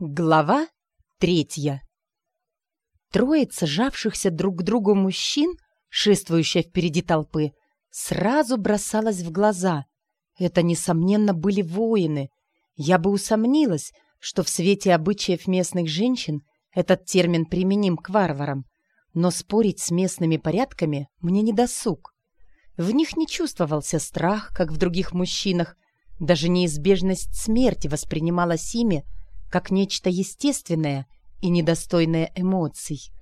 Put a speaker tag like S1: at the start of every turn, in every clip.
S1: Глава третья Троица жавшихся друг к другу мужчин, шествующая впереди толпы, сразу бросалась в глаза. Это, несомненно, были воины. Я бы усомнилась, что в свете обычаев местных женщин этот термин применим к варварам. Но спорить с местными порядками мне не досуг. В них не чувствовался страх, как в других мужчинах. Даже неизбежность смерти воспринималась ими как нечто естественное и недостойное эмоций.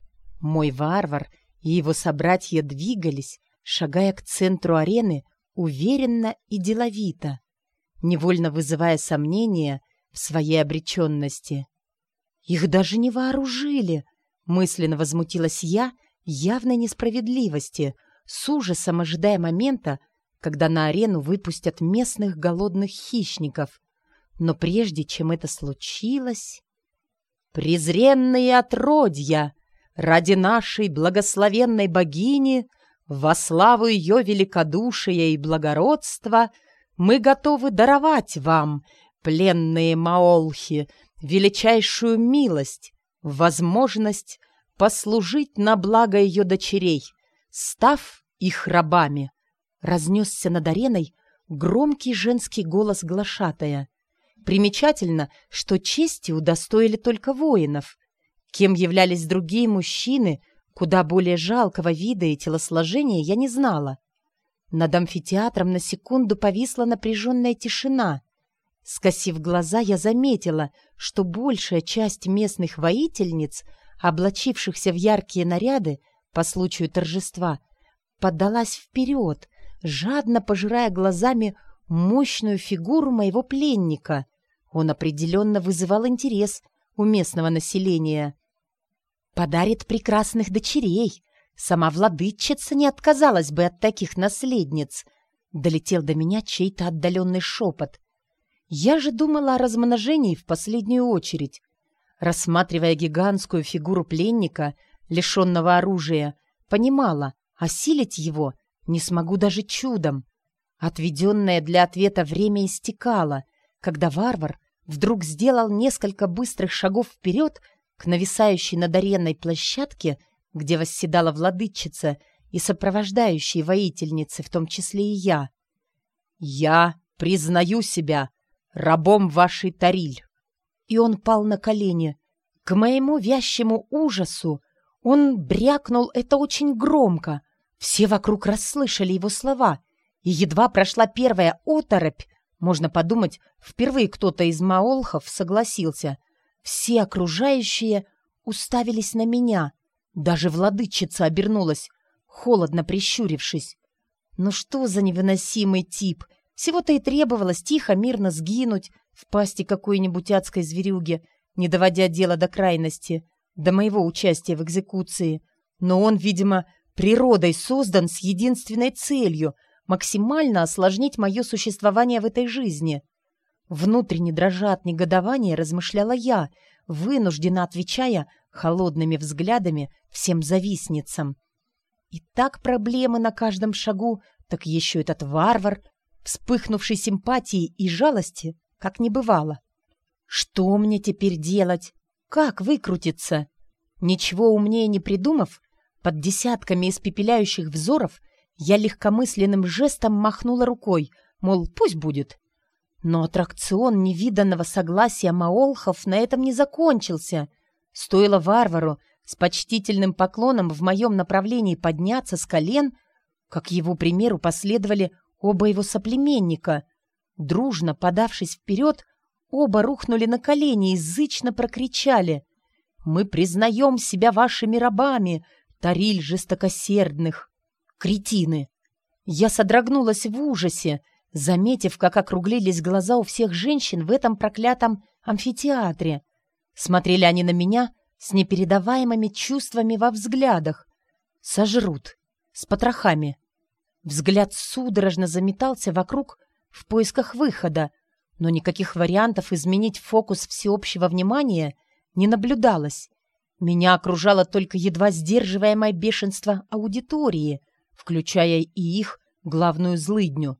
S1: Мой варвар и его собратья двигались, шагая к центру арены уверенно и деловито, невольно вызывая сомнения в своей обреченности. «Их даже не вооружили!» — мысленно возмутилась я явной несправедливости, с ужасом ожидая момента, когда на арену выпустят местных голодных хищников. Но прежде чем это случилось... «Презренные отродья! Ради нашей благословенной богини, во славу ее великодушия и благородства, мы готовы даровать вам, пленные маолхи, величайшую милость, возможность послужить на благо ее дочерей, став их рабами. Разнесся над ареной громкий женский голос глашатая. Примечательно, что чести удостоили только воинов. Кем являлись другие мужчины, куда более жалкого вида и телосложения, я не знала. Над амфитеатром на секунду повисла напряженная тишина. Скосив глаза, я заметила, что большая часть местных воительниц, облачившихся в яркие наряды по случаю торжества, поддалась вперед, жадно пожирая глазами мощную фигуру моего пленника. Он определенно вызывал интерес у местного населения. «Подарит прекрасных дочерей. Сама владычица не отказалась бы от таких наследниц», — долетел до меня чей-то отдаленный шепот. Я же думала о размножении в последнюю очередь. Рассматривая гигантскую фигуру пленника, лишенного оружия, понимала, осилить его не смогу даже чудом. Отведенное для ответа время истекало, когда варвар вдруг сделал несколько быстрых шагов вперед к нависающей над аренной площадке, где восседала владычица и сопровождающие воительницы, в том числе и я. «Я признаю себя рабом вашей Тариль!» И он пал на колени. К моему вящему ужасу он брякнул это очень громко. Все вокруг расслышали его слова, и едва прошла первая оторопь, можно подумать, впервые кто-то из маолхов согласился. Все окружающие уставились на меня. Даже владычица обернулась, холодно прищурившись. Ну что за невыносимый тип? Всего-то и требовалось тихо, мирно сгинуть в пасти какой-нибудь адской зверюги, не доводя дело до крайности, до моего участия в экзекуции. Но он, видимо, природой создан с единственной целью — максимально осложнить мое существование в этой жизни. Внутренне дрожа от негодования, размышляла я, вынужденно отвечая холодными взглядами всем завистницам. И так проблемы на каждом шагу, так еще этот варвар, вспыхнувший симпатией и жалости, как не бывало. Что мне теперь делать? Как выкрутиться? Ничего умнее не придумав, под десятками испепеляющих взоров — я легкомысленным жестом махнула рукой, мол, пусть будет. Но аттракцион невиданного согласия маолхов на этом не закончился. Стоило варвару с почтительным поклоном в моем направлении подняться с колен, как его примеру последовали оба его соплеменника. Дружно подавшись вперед, оба рухнули на колени и зычно прокричали «Мы признаем себя вашими рабами, Тариль жестокосердных!» Кретины! Я содрогнулась в ужасе, заметив, как округлились глаза у всех женщин в этом проклятом амфитеатре. Смотрели они на меня с непередаваемыми чувствами во взглядах. Сожрут. С потрохами. Взгляд судорожно заметался вокруг в поисках выхода, но никаких вариантов изменить фокус всеобщего внимания не наблюдалось. Меня окружало только едва сдерживаемое бешенство аудитории — включая и их главную злыдню.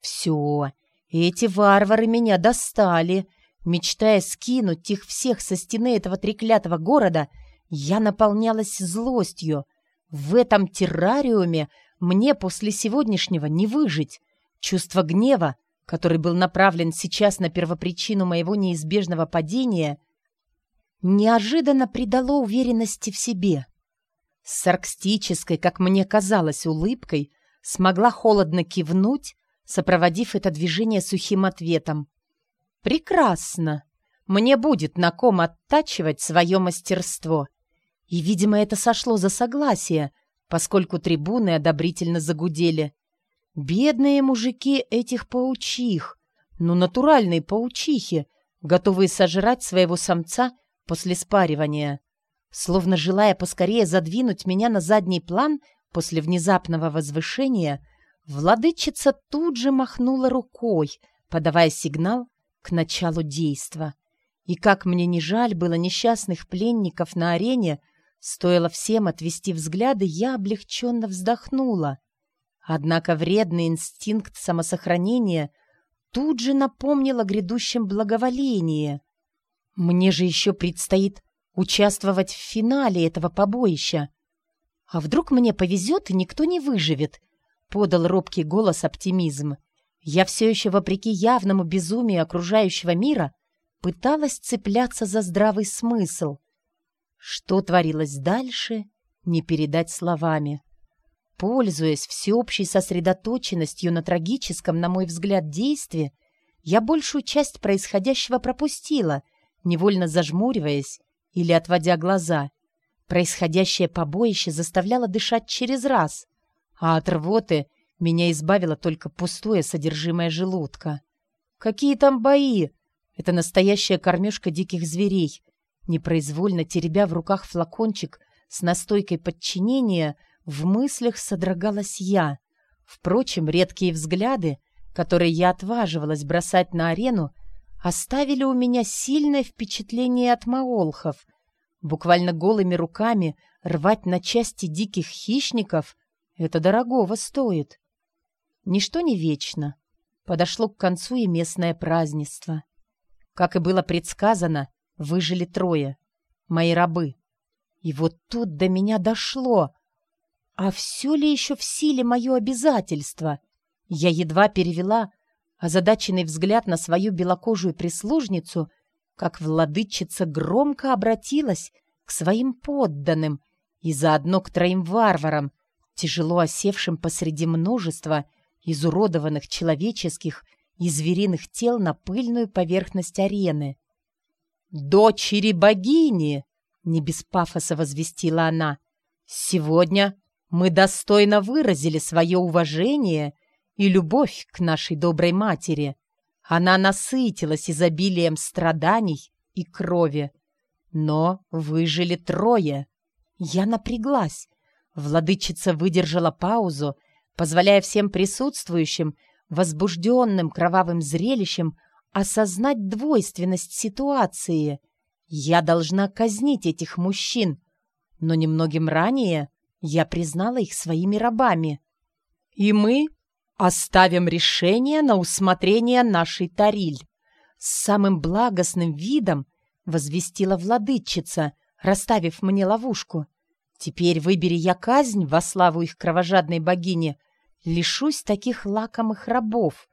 S1: «Все, эти варвары меня достали. Мечтая скинуть их всех со стены этого треклятого города, я наполнялась злостью. В этом террариуме мне после сегодняшнего не выжить. Чувство гнева, который был направлен сейчас на первопричину моего неизбежного падения, неожиданно придало уверенности в себе. С саркстической, как мне казалось, улыбкой смогла холодно кивнуть, сопроводив это движение сухим ответом. «Прекрасно! Мне будет на ком оттачивать свое мастерство!» И, видимо, это сошло за согласие, поскольку трибуны одобрительно загудели. Бедные мужики этих паучих, ну, натуральные паучихи, готовые сожрать своего самца после спаривания. Словно желая поскорее задвинуть меня на задний план после внезапного возвышения, владычица тут же махнула рукой, подавая сигнал к началу действа. И как мне не жаль было несчастных пленников на арене, стоило всем отвести взгляды, я облегченно вздохнула. Однако вредный инстинкт самосохранения тут же напомнил о грядущем благоволении. Мне же еще предстоит участвовать в финале этого побоища. А вдруг мне повезет, и никто не выживет? Подал робкий голос оптимизм. Я все еще, вопреки явному безумию окружающего мира, пыталась цепляться за здравый смысл. Что творилось дальше, не передать словами. Пользуясь всеобщей сосредоточенностью на трагическом, на мой взгляд, действии, я большую часть происходящего пропустила, невольно зажмуриваясь или отводя глаза. Происходящее побоище заставляло дышать через раз, а от рвоты меня избавило только пустое содержимое желудка. Какие там бои? Это настоящая кормежка диких зверей. Непроизвольно теребя в руках флакончик с настойкой подчинения, в мыслях содрогалась я. Впрочем, редкие взгляды, которые я отваживалась бросать на арену, оставили у меня сильное впечатление от маолхов. Буквально голыми руками рвать на части диких хищников — это дорогого стоит. Ничто не вечно. Подошло к концу и местное празднество. Как и было предсказано, выжили трое. Мои рабы. И вот тут до меня дошло. А все ли еще в силе мое обязательство? Я едва перевела озадаченный взгляд на свою белокожую прислужницу, как владычица громко обратилась к своим подданным и заодно к троим варварам, тяжело осевшим посреди множества изуродованных человеческих и звериных тел на пыльную поверхность арены. «Дочери богини!» — не без пафоса возвестила она. «Сегодня мы достойно выразили свое уважение и любовь к нашей доброй матери. Она насытилась изобилием страданий и крови. Но выжили трое. Я напряглась. Владычица выдержала паузу, позволяя всем присутствующим, возбужденным кровавым зрелищем, осознать двойственность ситуации. Я должна казнить этих мужчин, но немногим ранее я признала их своими рабами. И мы Оставим решение на усмотрение нашей Тариль. С самым благостным видом возвестила владычица, расставив мне ловушку. Теперь выбери я казнь во славу их кровожадной богини, лишусь таких лакомых рабов.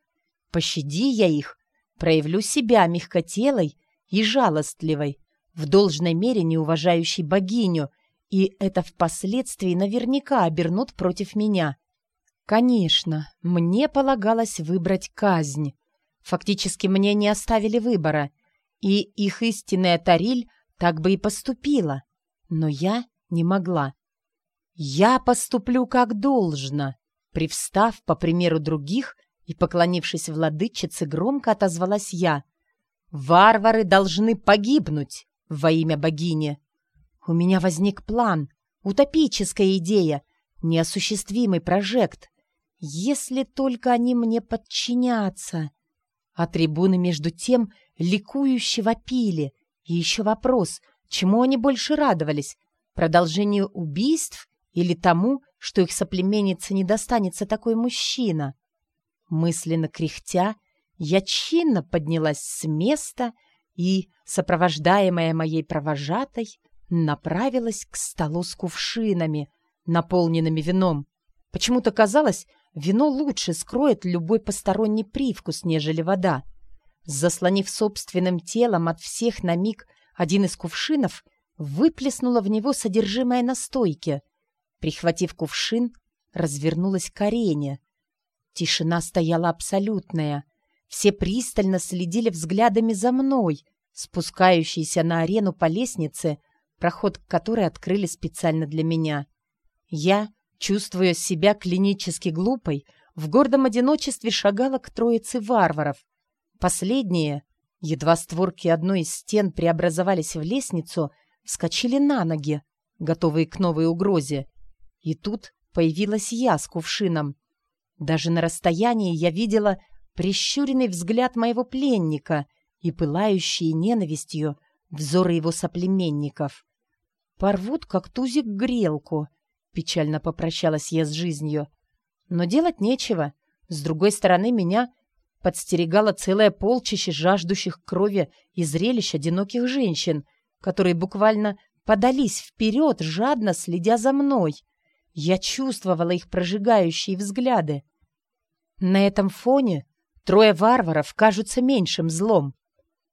S1: Пощади я их, проявлю себя мягкотелой и жалостливой, в должной мере не уважающей богиню, и это впоследствии наверняка обернут против меня. Конечно, мне полагалось выбрать казнь. Фактически мне не оставили выбора, и их истинная Тариль так бы и поступила. Но я не могла. Я поступлю как должно. Привстав по примеру других и поклонившись владычице, громко отозвалась я. «Варвары должны погибнуть во имя богини!» У меня возник план, утопическая идея, неосуществимый прожект. Если только они мне подчинятся. А трибуны между тем ликующе вопили. И еще вопрос, чему они больше радовались? Продолжению убийств или тому, что их соплеменнице не достанется такой мужчина? Мысленно кряхтя, я чинно поднялась с места и, сопровождаемая моей провожатой, направилась к столу с кувшинами, наполненными вином. Почему-то казалось, вино лучше скроет любой посторонний привкус, нежели вода. Заслонив собственным телом от всех на миг один из кувшинов, выплеснула в него содержимое настойки. Прихватив кувшин, развернулась к арене. Тишина стояла абсолютная. Все пристально следили взглядами за мной, спускающейся на арену по лестнице, проход к которой открыли специально для меня. Я, чувствуя себя клинически глупой, в гордом одиночестве шагала к троице варваров. Последние, едва створки одной из стен преобразовались в лестницу, вскочили на ноги, готовые к новой угрозе. И тут появилась я с кувшином. Даже на расстоянии я видела прищуренный взгляд моего пленника и пылающие ненавистью взоры его соплеменников. «Порвут, как тузик, грелку», — печально попрощалась я с жизнью. Но делать нечего. С другой стороны, меня подстерегало целое полчище жаждущих крови и зрелищ одиноких женщин, которые буквально подались вперед, жадно следя за мной. Я чувствовала их прожигающие взгляды. На этом фоне трое варваров кажутся меньшим злом.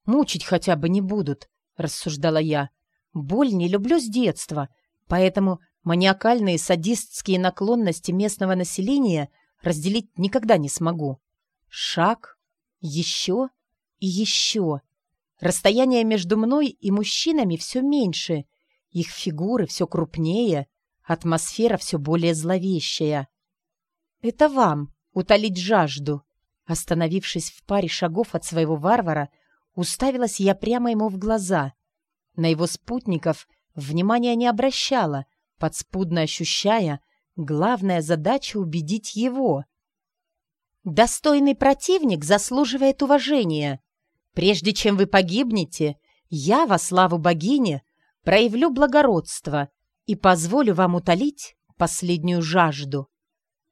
S1: Мучить хотя бы не будут, — рассуждала я. «Боль не люблю с детства, поэтому маниакальные садистские наклонности местного населения разделить никогда не смогу. Шаг, еще и еще. Расстояние между мной и мужчинами все меньше, их фигуры все крупнее, атмосфера все более зловещая. Это вам утолить жажду». Остановившись в паре шагов от своего варвара, Уставилась я прямо ему в глаза. На его спутников внимания не обращала, подспудно ощущая, главная задача — убедить его. «Достойный противник заслуживает уважения. Прежде чем вы погибнете, я во славу богини проявлю благородство и позволю вам утолить последнюю жажду».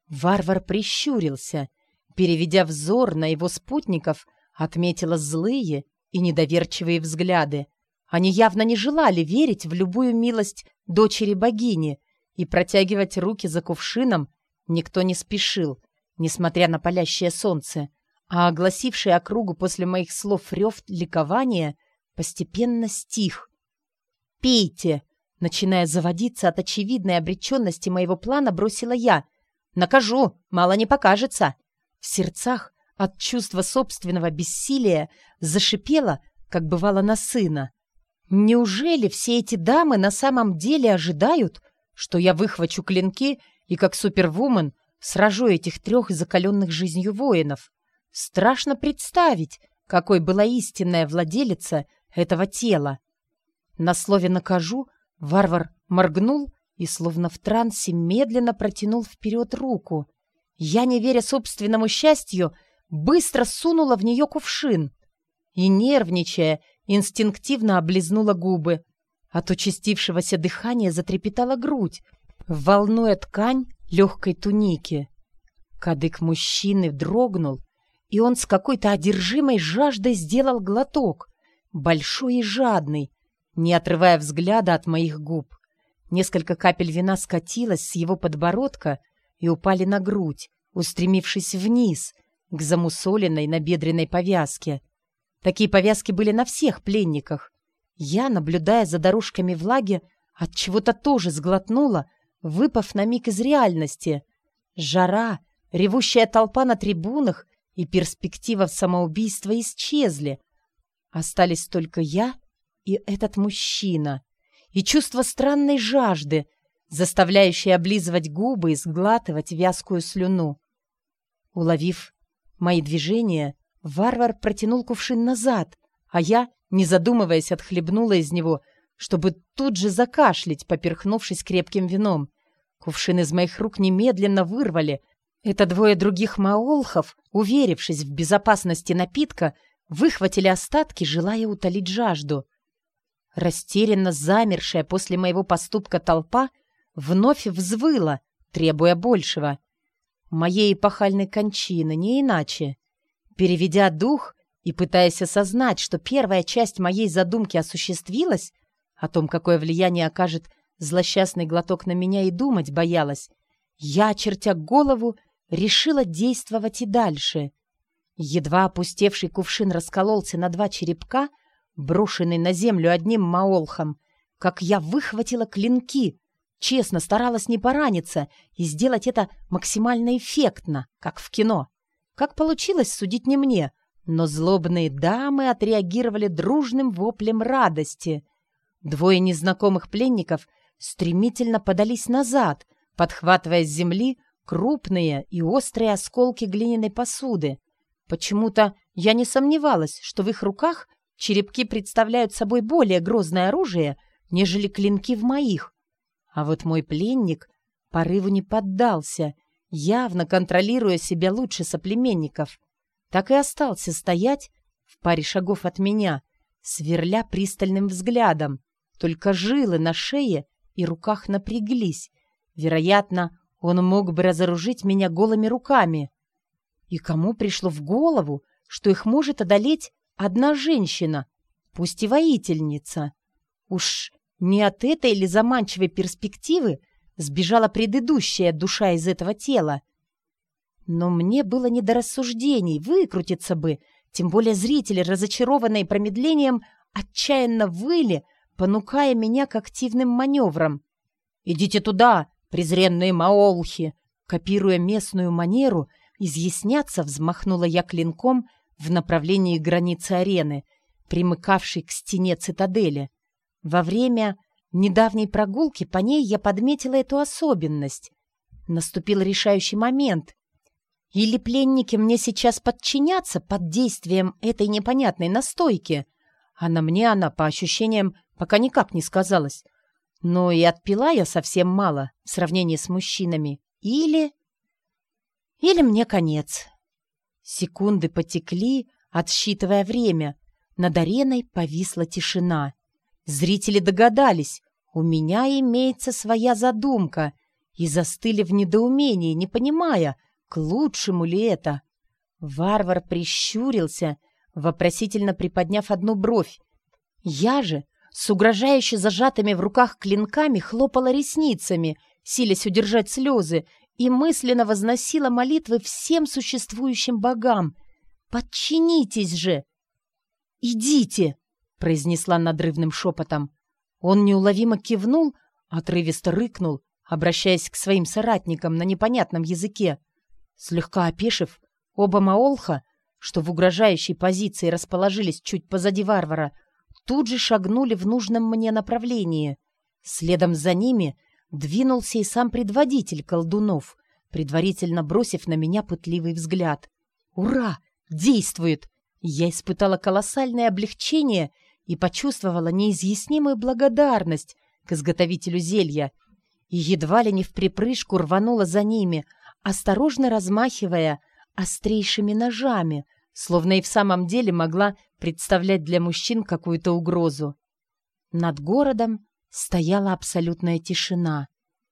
S1: Варвар прищурился, переведя взор на его спутников, отметила злые и недоверчивые взгляды. Они явно не желали верить в любую милость дочери богини, и протягивать руки за кувшином никто не спешил, несмотря на палящее солнце, а огласивший округу после моих слов рев ликования постепенно стих. «Пейте!» Начиная заводиться от очевидной обреченности моего плана, бросила я. «Накажу! Мало не покажется!» В сердцах от чувства собственного бессилия зашипела, как бывало на сына. Неужели все эти дамы на самом деле ожидают, что я выхвачу клинки и, как супервумен, сражу этих трех закаленных жизнью воинов? Страшно представить, какой была истинная владелица этого тела. На слове «накажу» варвар моргнул и, словно в трансе, медленно протянул вперед руку. Я, не веря собственному счастью, быстро сунула в нее кувшин и, нервничая, инстинктивно облизнула губы. От участившегося дыхания затрепетала грудь, волнуя ткань легкой туники. Кадык мужчины дрогнул, и он с какой-то одержимой жаждой сделал глоток, большой и жадный, не отрывая взгляда от моих губ. Несколько капель вина скатилось с его подбородка и упали на грудь, устремившись вниз, к замусоленной набедренной повязке. Такие повязки были на всех пленниках. Я, наблюдая за дорожками влаги, от чего-то тоже сглотнула, выпав на миг из реальности. Жара, ревущая толпа на трибунах и перспектива самоубийства исчезли. Остались только я и этот мужчина, и чувство странной жажды, заставляющее облизывать губы и сглатывать вязкую слюну. Уловив Мои движения варвар протянул кувшин назад, а я, не задумываясь, отхлебнула из него, чтобы тут же закашлять, поперхнувшись крепким вином. Кувшин из моих рук немедленно вырвали. Это двое других маолхов, уверившись в безопасности напитка, выхватили остатки, желая утолить жажду. Растерянно замершая после моего поступка толпа вновь взвыла, требуя большего — моей эпохальной кончины, не иначе. Переведя дух, и пытаясь осознать, что первая часть моей задумки осуществилась, о том, какое влияние окажет злосчастный глоток на меня, и думать боялась, я, чертя голову, решила действовать и дальше. Едва опустевший кувшин раскололся на два черепка, брошенный на землю одним маолхом, как я выхватила клинки, честно старалась не пораниться и сделать это максимально эффектно, как в кино. Как получилось, судить не мне, но злобные дамы отреагировали дружным воплем радости. Двое незнакомых пленников стремительно подались назад, подхватывая с земли крупные и острые осколки глиняной посуды. Почему-то я не сомневалась, что в их руках черепки представляют собой более грозное оружие, нежели клинки в моих. А вот мой пленник порыву не поддался, явно контролируя себя лучше соплеменников. Так и остался стоять в паре шагов от меня, сверля пристальным взглядом. Только жилы на шее и руках напряглись. Вероятно, он мог бы разоружить меня голыми руками. И кому пришло в голову, что их может одолеть одна женщина, пусть и воительница? Уж не от этой или заманчивой перспективы сбежала предыдущая душа из этого тела. Но мне было не до рассуждений, выкрутиться бы, тем более зрители, разочарованные промедлением, отчаянно выли, понукая меня к активным маневрам. «Идите туда, презренные маолхи!» Копируя местную манеру, изъясняться взмахнула я клинком в направлении границы арены, примыкавшей к стене цитадели. Во время недавней прогулки по ней я подметила эту особенность. Наступил решающий момент. Или пленники мне сейчас подчинятся под действием этой непонятной настойки, а на мне она, по ощущениям, пока никак не сказалась. Но и отпила я совсем мало в сравнении с мужчинами. Или... Или мне конец. Секунды потекли, отсчитывая время. Над ареной повисла тишина. Зрители догадались, у меня имеется своя задумка, и застыли в недоумении, не понимая, к лучшему ли это. Варвар прищурился, вопросительно приподняв одну бровь. Я же, с угрожающе зажатыми в руках клинками, хлопала ресницами, силясь удержать слезы, и мысленно возносила молитвы всем существующим богам. «Подчинитесь же!» «Идите!» Произнесла надрывным шепотом. Он неуловимо кивнул, отрывисто рыкнул, обращаясь к своим соратникам на непонятном языке. Слегка опешив, оба Маолха, что в угрожающей позиции расположились чуть позади варвара, тут же шагнули в нужном мне направлении. Следом за ними двинулся и сам предводитель колдунов, предварительно бросив на меня пытливый взгляд. «Ура! Действует!» Я испытала колоссальное облегчение и почувствовала неизъяснимую благодарность к изготовителю зелья и едва ли не в припрыжку рванула за ними, осторожно размахивая острейшими ножами, словно и в самом деле могла представлять для мужчин какую-то угрозу. Над городом стояла абсолютная тишина.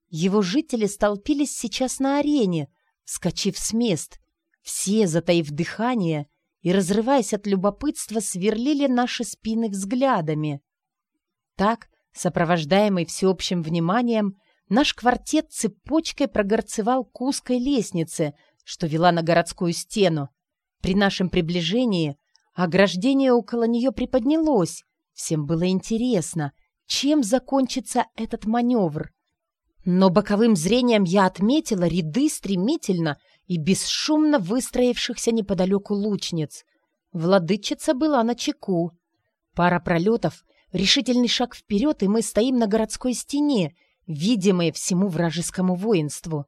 S1: Его жители столпились сейчас на арене, вскочив с мест, все, затаив дыхание, и, разрываясь от любопытства, сверлили наши спины взглядами. Так, сопровождаемый всеобщим вниманием, наш квартет цепочкой прогорцевал к узкой лестнице, что вела на городскую стену. При нашем приближении ограждение около нее приподнялось. Всем было интересно, чем закончится этот маневр. Но боковым зрением я отметила ряды стремительно и бесшумно выстроившихся неподалеку лучниц. Владычица была на чеку. Пара пролетов, решительный шаг вперед, и мы стоим на городской стене, видимые всему вражескому воинству.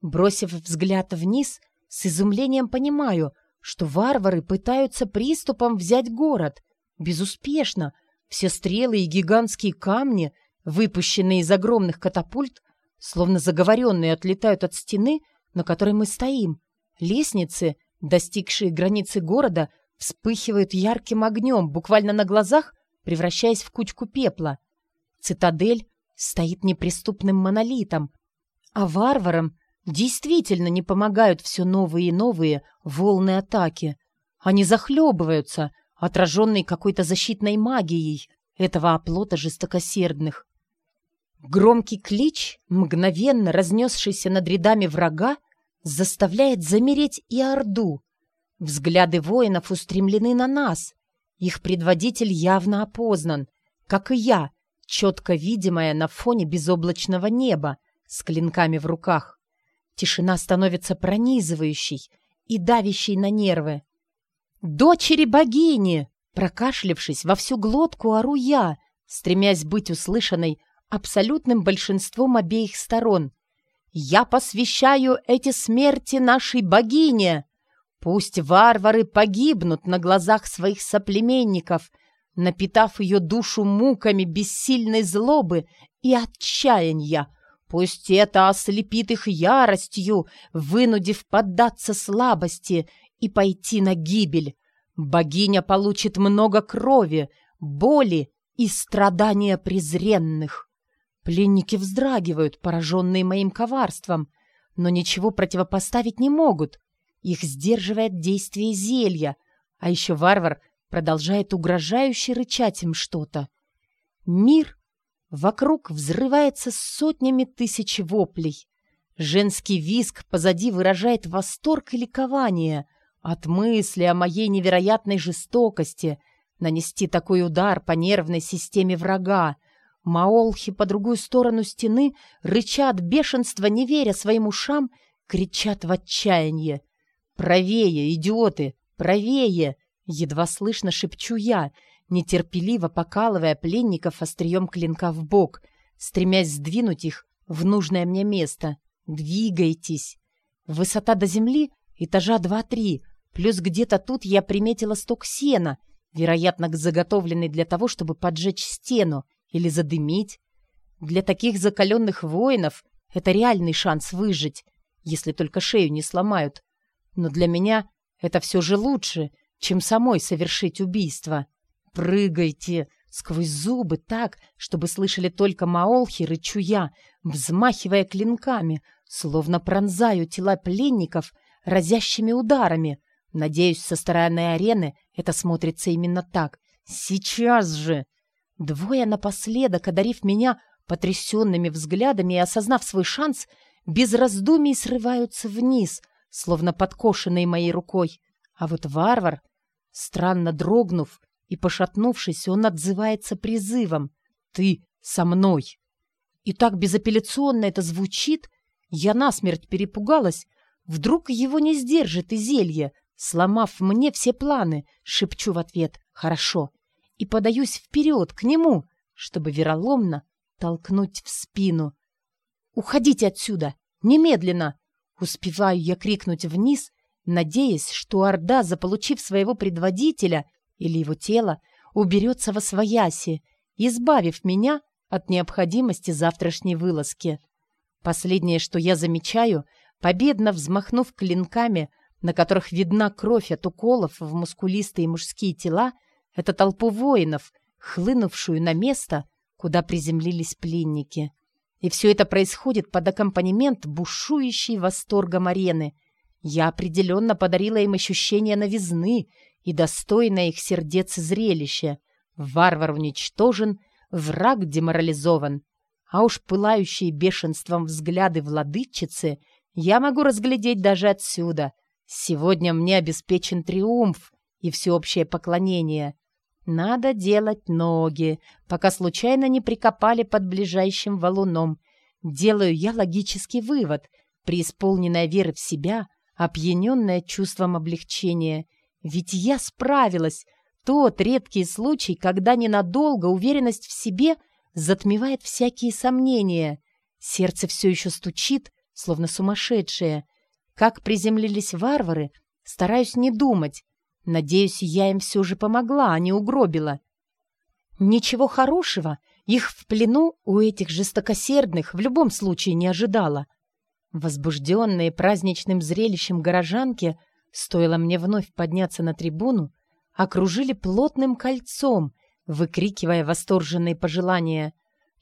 S1: Бросив взгляд вниз, с изумлением понимаю, что варвары пытаются приступом взять город. Безуспешно. Все стрелы и гигантские камни, выпущенные из огромных катапульт, словно заговоренные, отлетают от стены — на которой мы стоим. Лестницы, достигшие границы города, вспыхивают ярким огнем, буквально на глазах, превращаясь в кучку пепла. Цитадель стоит неприступным монолитом, а варварам действительно не помогают все новые и новые волны атаки. Они захлебываются, отраженные какой-то защитной магией этого оплота жестокосердных. Громкий клич, мгновенно разнесшийся над рядами врага, заставляет замереть и Орду. Взгляды воинов устремлены на нас. Их предводитель явно опознан, как и я, четко видимая на фоне безоблачного неба, с клинками в руках. Тишина становится пронизывающей и давящей на нервы. «Дочери богини!» Прокашлявшись во всю глотку, ору я, стремясь быть услышанной абсолютным большинством обеих сторон. «Я посвящаю эти смерти нашей богине! Пусть варвары погибнут на глазах своих соплеменников, напитав ее душу муками бессильной злобы и отчаяния, Пусть это ослепит их яростью, вынудив поддаться слабости и пойти на гибель. Богиня получит много крови, боли и страдания презренных. Пленники вздрагивают, пораженные моим коварством, но ничего противопоставить не могут. Их сдерживает действие зелья, а еще варвар продолжает угрожающе рычать им что-то. Мир Вокруг взрывается сотнями тысяч воплей. Женский визг позади выражает восторг и ликование от мысли о моей невероятной жестокости нанести такой удар по нервной системе врага. Маолхи по другую сторону стены рычат бешенства, не веря своим ушам, кричат в отчаянии. «Правее, идиоты! Правее!» Едва слышно шепчу я — нетерпеливо покалывая пленников острием клинка в бок, стремясь сдвинуть их в нужное мне место. «Двигайтесь!» Высота до земли этажа два-три, плюс где-то тут я приметила сток сена, вероятно, заготовленный для того, чтобы поджечь стену или задымить. Для таких закаленных воинов это реальный шанс выжить, если только шею не сломают. Но для меня это все же лучше, чем самой совершить убийство. «Прыгайте!» Сквозь зубы так, чтобы слышали только маолхи, рычу я, взмахивая клинками, словно пронзаю тела пленников разящими ударами. Надеюсь, со стороны арены это смотрится именно так. «Сейчас же!» Двое напоследок, одарив меня потрясенными взглядами и осознав свой шанс, без раздумий срываются вниз, словно подкошенные моей рукой. А вот варвар, странно дрогнув, и, пошатнувшись, он отзывается призывом «Ты со мной!». И так безапелляционно это звучит, я насмерть перепугалась. Вдруг его не сдержит и зелье, сломав мне все планы, шепчу в ответ «Хорошо!» И подаюсь вперед к нему, чтобы вероломно толкнуть в спину. «Уходите отсюда! Немедленно!» Успеваю я крикнуть вниз, надеясь, что Орда, заполучив своего предводителя, или его тело уберется во свояси, избавив меня от необходимости завтрашней вылазки. Последнее, что я замечаю, победно взмахнув клинками, на которых видна кровь от уколов в мускулистые мужские тела, это толпу воинов, хлынувшую на место, куда приземлились пленники. И все это происходит под аккомпанемент бушующей восторгом арены. Я определенно подарила им ощущение новизны и достойное их сердец зрелище. Варвар уничтожен, враг деморализован. А уж пылающие бешенством взгляды владычицы я могу разглядеть даже отсюда. Сегодня мне обеспечен триумф и всеобщее поклонение. Надо делать ноги, пока случайно не прикопали под ближайшим валуном. Делаю я логический вывод, преисполненная веры в себя, опьяненная чувством облегчения. Ведь я справилась. Тот редкий случай, когда ненадолго уверенность в себе затмевает всякие сомнения. Сердце все еще стучит, словно сумасшедшее. Как приземлились варвары, стараюсь не думать. Надеюсь, я им все же помогла, а не угробила. Ничего хорошего их в плену у этих жестокосердных в любом случае не ожидала. Возбужденные праздничным зрелищем горожанки — Стоило мне вновь подняться на трибуну, окружили плотным кольцом, выкрикивая восторженные пожелания.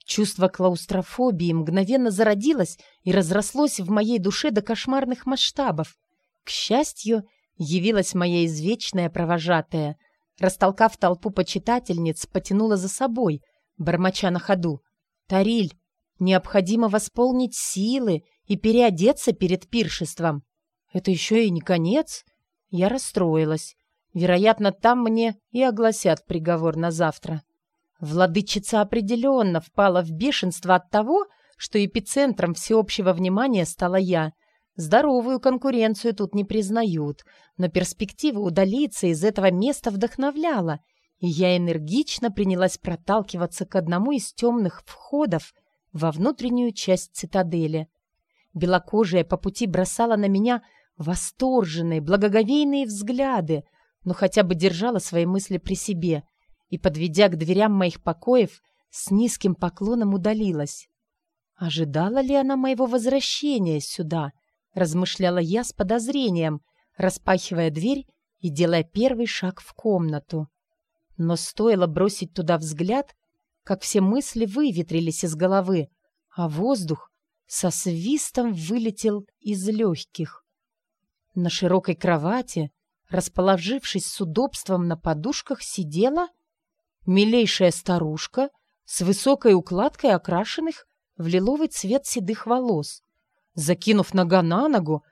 S1: Чувство клаустрофобии мгновенно зародилось и разрослось в моей душе до кошмарных масштабов. К счастью, явилась моя извечная провожатая. Растолкав толпу почитательниц, потянула за собой, бормоча на ходу. «Тариль, необходимо восполнить силы и переодеться перед пиршеством». «Это еще и не конец?» Я расстроилась. Вероятно, там мне и огласят приговор на завтра. Владычица определенно впала в бешенство от того, что эпицентром всеобщего внимания стала я. Здоровую конкуренцию тут не признают, но перспектива удалиться из этого места вдохновляла, и я энергично принялась проталкиваться к одному из темных входов во внутреннюю часть цитадели. Белокожая по пути бросала на меня восторженные, благоговейные взгляды, но хотя бы держала свои мысли при себе и, подведя к дверям моих покоев, с низким поклоном удалилась. Ожидала ли она моего возвращения сюда? Размышляла я с подозрением, распахивая дверь и делая первый шаг в комнату. Но стоило бросить туда взгляд, как все мысли выветрились из головы, а воздух со свистом вылетел из легких. На широкой кровати, расположившись с удобством на подушках, сидела милейшая старушка с высокой укладкой окрашенных в лиловый цвет седых волос. Закинув нога на ногу,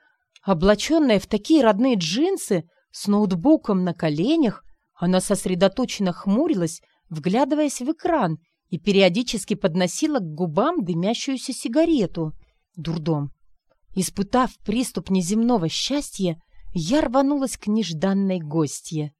S1: облаченная в такие родные джинсы, с ноутбуком на коленях, она сосредоточенно хмурилась, вглядываясь в экран и периодически подносила к губам дымящуюся сигарету. Дурдом. Испытав приступ неземного счастья, я рванулась к нежданной гостье.